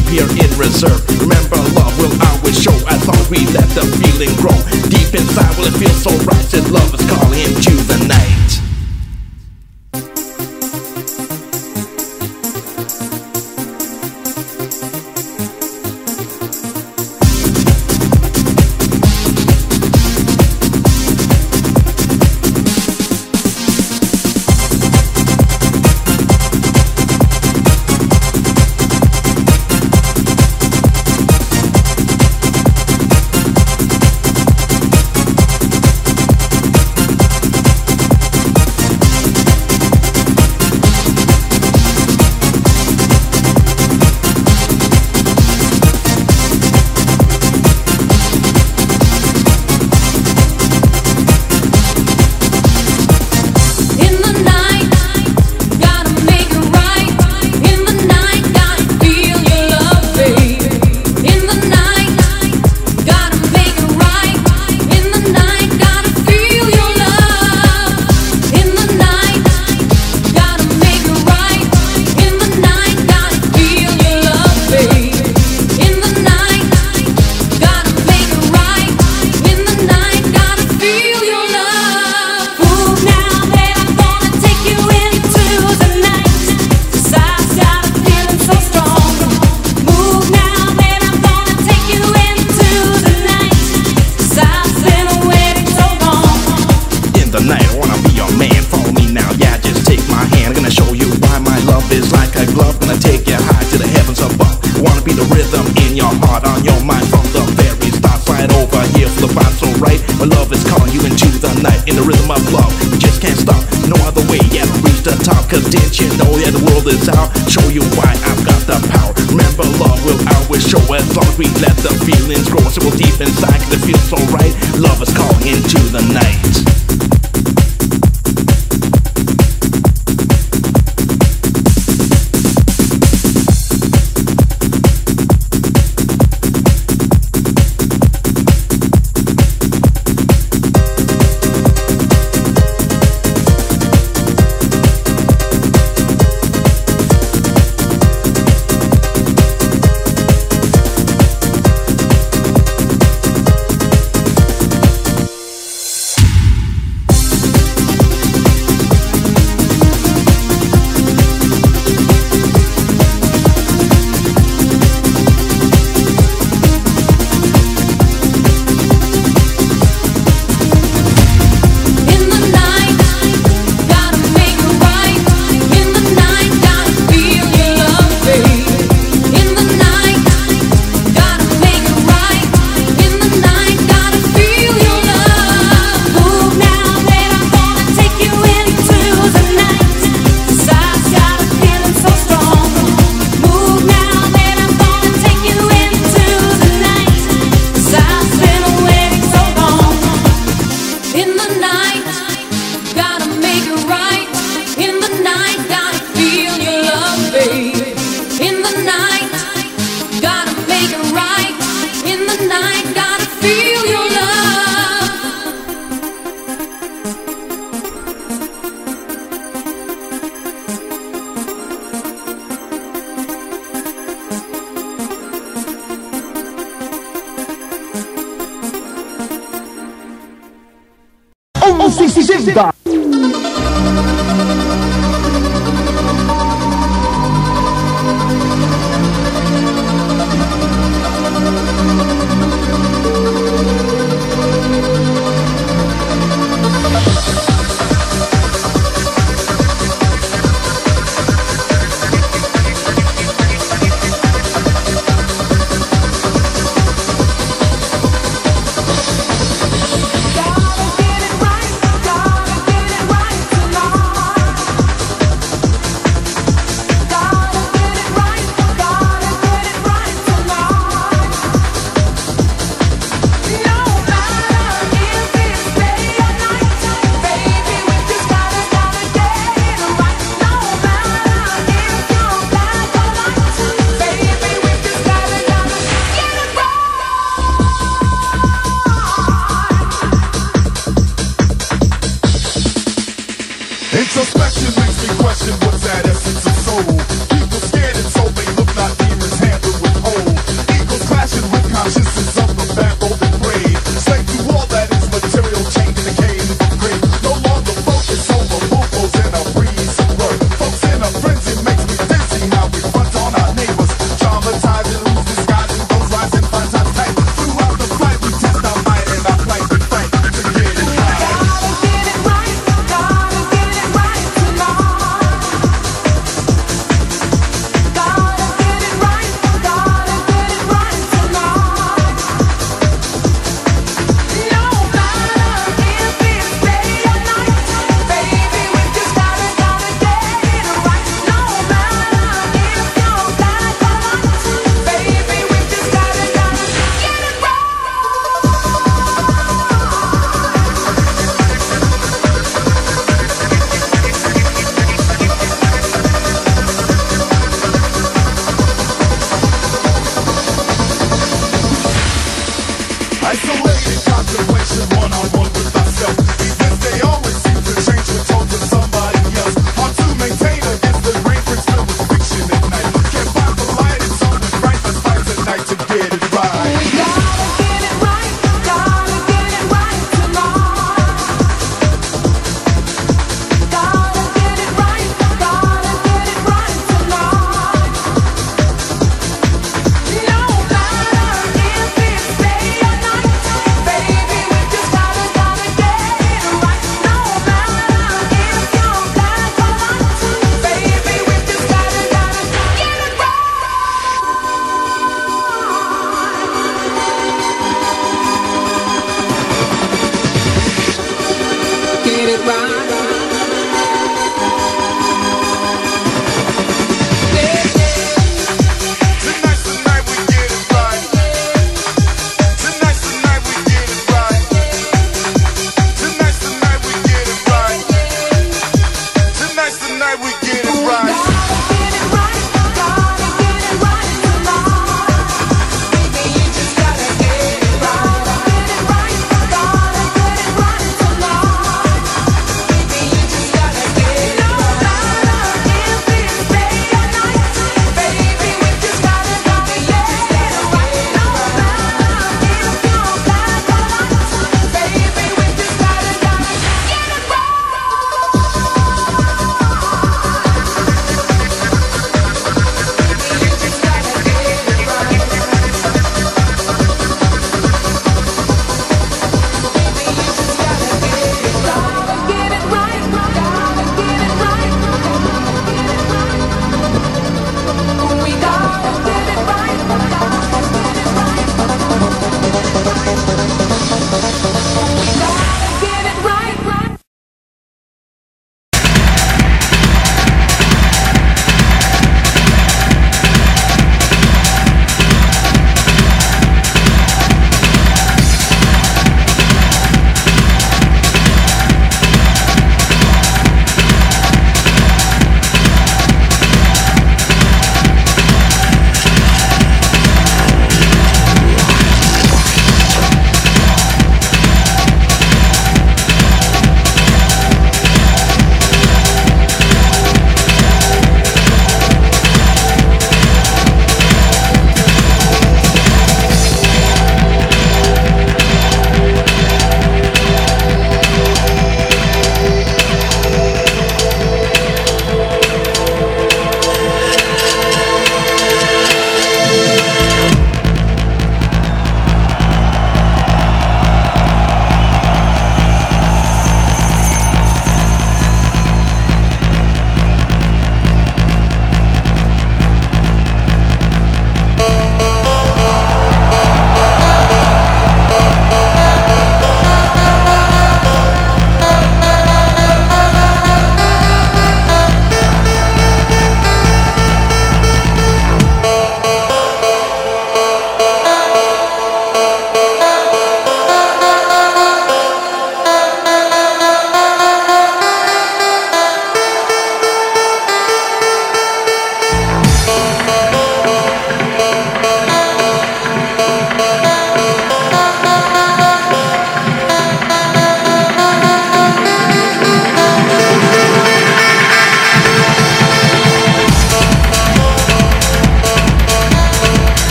keep here in reserve. Remember, love will always show. I thought we let the feeling grow. responsible deep inside, cause it feels so right. Love is calling into the night.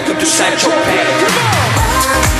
welcome to Sancho Panic.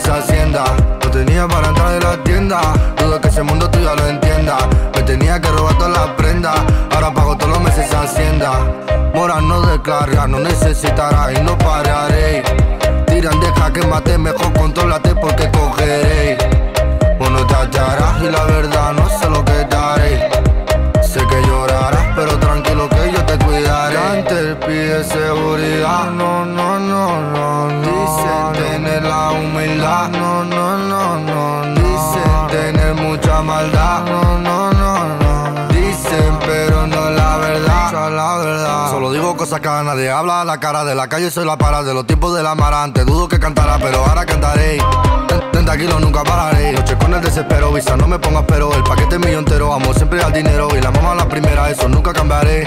esa hacienda. No tenía para entrar en la tienda, dudo que ese mundo tú ya lo entiendas. Me tenía que robar todas las prendas, ahora pago todos los meses esa hacienda. Mora no descarga, no necesitará y no pararé. Tiran, deja que mate, mejor controlate porque cogeré. Bueno, te hallarás y la verdad no sé lo que daré. Sé que llorarás, pero tranquilo que yo te cuidaré. Antes pide seguridad, no, no, no, no. Humildad, no, no, no, no, no. Dicen tener mucha maldad, no, no, no, no. Dicen, pero no la verdad, la verdad. Solo digo cosas que a nadie habla a la cara de la calle, soy la para de los tiempos de la marante. Dudo que cantará, pero ahora cantaré. 30 kilos nunca pararé. Noche con el desespero, visa, no me pongas pero. El paquete es mío entero, amo siempre al dinero. Y la mamá la primera, eso nunca cambiaré.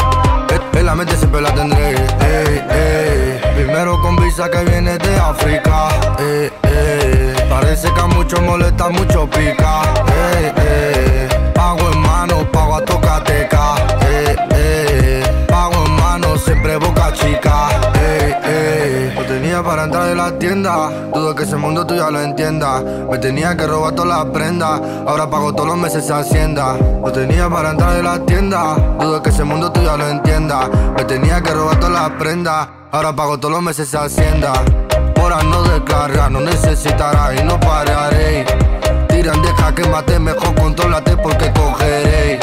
En- En la mente siempre la tendré. Ey, ey. Primero con visa que viene de África. Ey, ey. Parece que a muchos molesta, mucho pica. Ey, ey. Pago en mano, pago a tocateca. Ey, ey. Pago en mano, siempre boca chica. Ey, ey. No tenía para entrar en la tienda. Dudo que ese mundo tú ya lo entiendas. Me tenía que robar todas las prendas. Ahora pago todos los meses esa hacienda. No tenía para entrar en la tienda. Dudo que ese mundo tú ya lo entiendas. Me tenía que robar todas las prendas. Ahora pago todos los meses esa hacienda. Ahora no descarga, no necesitará y no pararé. Tiran, deja que mate, mejor controlate porque cogeré.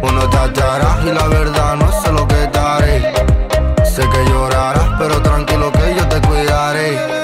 Bueno, te y la verdad no sé lo que daré. Sé que llorarás, pero tranquilo que yo te cuidaré.